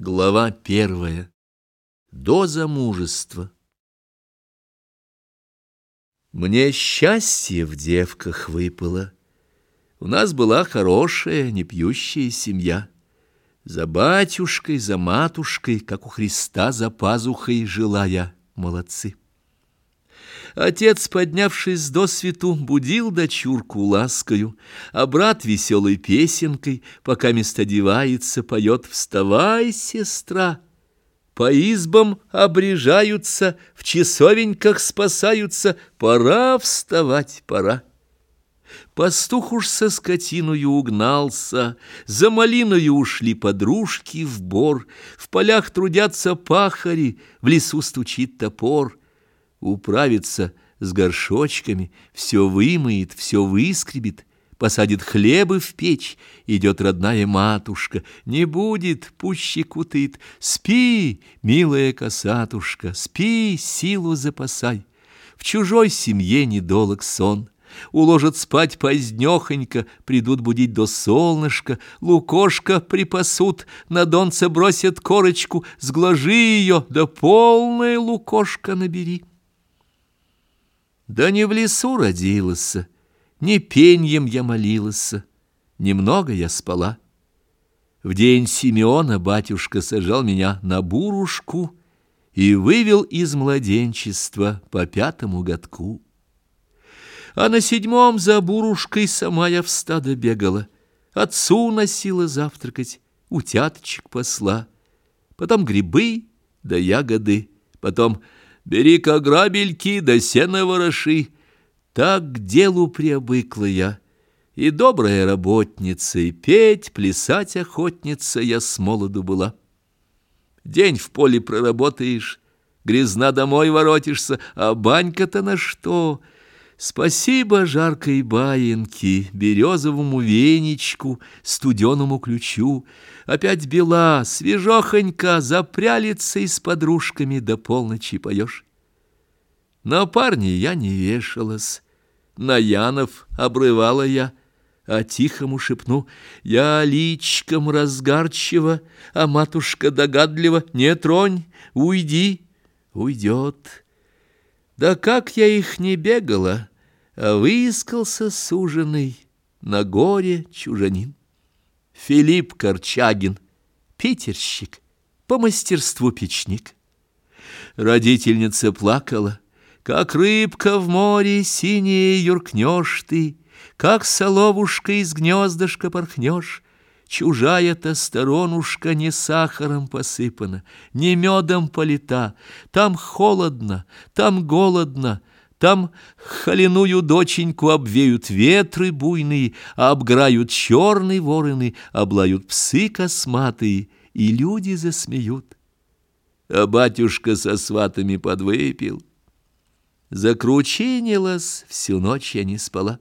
Глава первая. До замужества. Мне счастье в девках выпало. У нас была хорошая, непьющая семья. За батюшкой, за матушкой, как у Христа за пазухой, жила я. Молодцы. Отец, поднявшись до свету, будил дочурку ласкою, а брат веселой песенкой, пока мест одевается, поет «Вставай, сестра!» По избам обрежаются, в часовеньках спасаются, пора вставать, пора. Пастух уж со скотиною угнался, За малиною ушли подружки в бор, В полях трудятся пахари, в лесу стучит топор — управится с горшочками, все вымоет, все выскребет, посадит хлебы в печь, идет родная матушка, не будет, пуще кутает. Спи, милая косатушка, спи, силу запасай. В чужой семье недолог сон. Уложат спать позднёхонько, придут будить до солнышка, лукошка припасут, на донце бросят корочку, сглажи ее, да полное лукошко набери. Да не в лесу родилась, не пеньем я молилась, немного я спала. В день Симеона батюшка сажал меня на бурушку и вывел из младенчества по пятому годку. А на седьмом за бурушкой сама я в стадо бегала, отцу носила завтракать, утяточек посла, потом грибы да ягоды, потом Бери-ка грабельки да сено вороши. Так к делу приобыкла я. И добрая работница, и петь, плясать охотница я с молоду была. День в поле проработаешь, грязна домой воротишься, а банька-то на что? Спасибо жаркой баинке, березовому веничку, студеному ключу. Опять бела, свежохонька, запрялится и с подружками до полночи поешь. На парня я не вешалась, на Янов обрывала я, а тихому шепну, я личком разгарчива, а матушка догадлива, не тронь, уйди, уйдет. Да как я их не бегала, а выискался суженый на горе чужанин. Филипп Корчагин, питерщик, по мастерству печник. Родительница плакала, как рыбка в море синее юркнешь ты, как соловушка из гнездышка порхнешь, Чужая-то сторонушка не сахаром посыпана, не медом полита. Там холодно, там голодно, там холяную доченьку обвеют ветры буйные, обграют черные вороны, облают псы косматые, и люди засмеют. А батюшка со сватами подвыпил. Закручинилась, всю ночь я не спала.